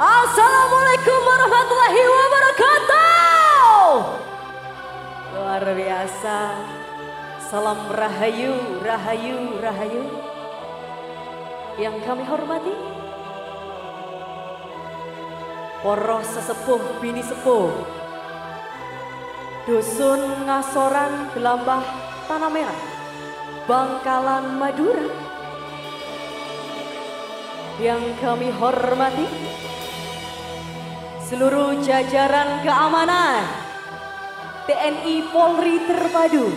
Assalamualaikum warahmatullahi wabarakatuh. Luar biasa. Salam rahayu, rahayu, rahayu. Yang kami hormati. Poros sesepuh bini sepuh. Dusun Ngasoran Gelambah Tanah Merah. Bangkalan Madura. Yang kami hormati seluruh jajaran keamanan TNI Polri Terpadu,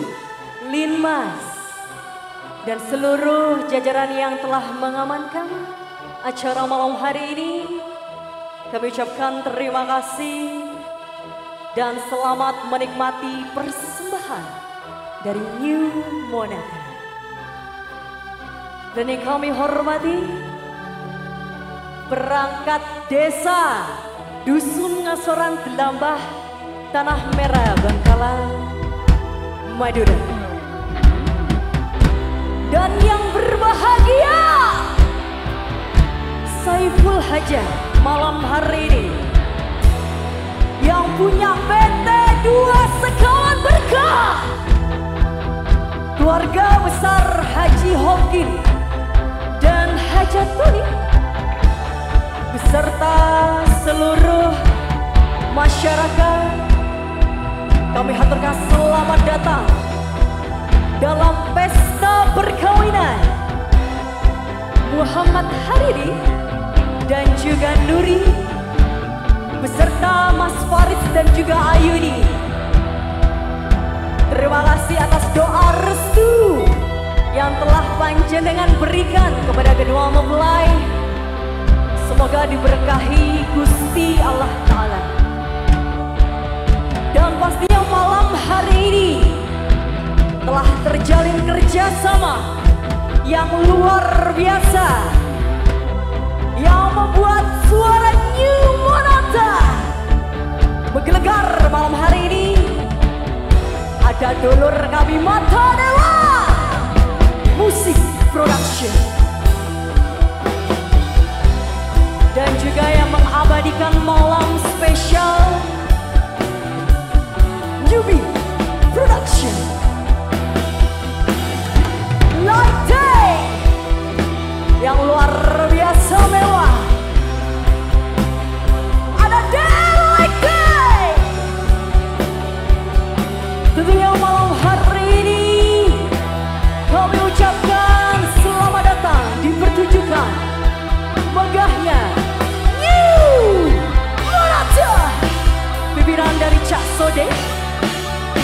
Linmas, dan seluruh jajaran yang telah mengamankan acara malam hari ini. Kami ucapkan terima kasih dan selamat menikmati persembahan dari New Monata. Dan yang kami hormati, perangkat desa Dusun Ngasoran Gelambah Tanah Merah Bangkalan Madura. Dan yang berbahagia Saiful Haja malam hari ini. Yang punya PT Dua Sekawan Berkah. Keluarga besar Haji Hokin dan Hajatuni beserta seluruh masyarakat. Kami haturkan selamat datang dalam pesta perkawinan. Muhammad Hariri dan juga Nuri beserta Mas Faris dan juga Ayuni. Terima kasih atas doa restu yang telah panjenengan berikan kepada kedua mempelai Semoga diberkahi Gusti Allah Ta'ala. Dan pastinya malam hari ini Telah terjalin kerjasama Yang luar biasa Yang membuat suara New Monata Menggelegar malam hari ini. Ada dulur kami Mata Dewa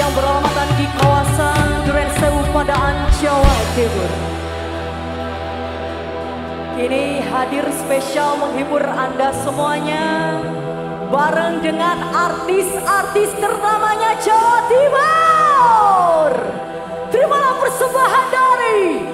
yang beralamatkan di kawasan Duren Sewu Padaan Jawa Timur. Kini hadir spesial menghibur anda semuanya bareng dengan artis-artis ternamanya Jawa Timur. Terimalah persembahan dari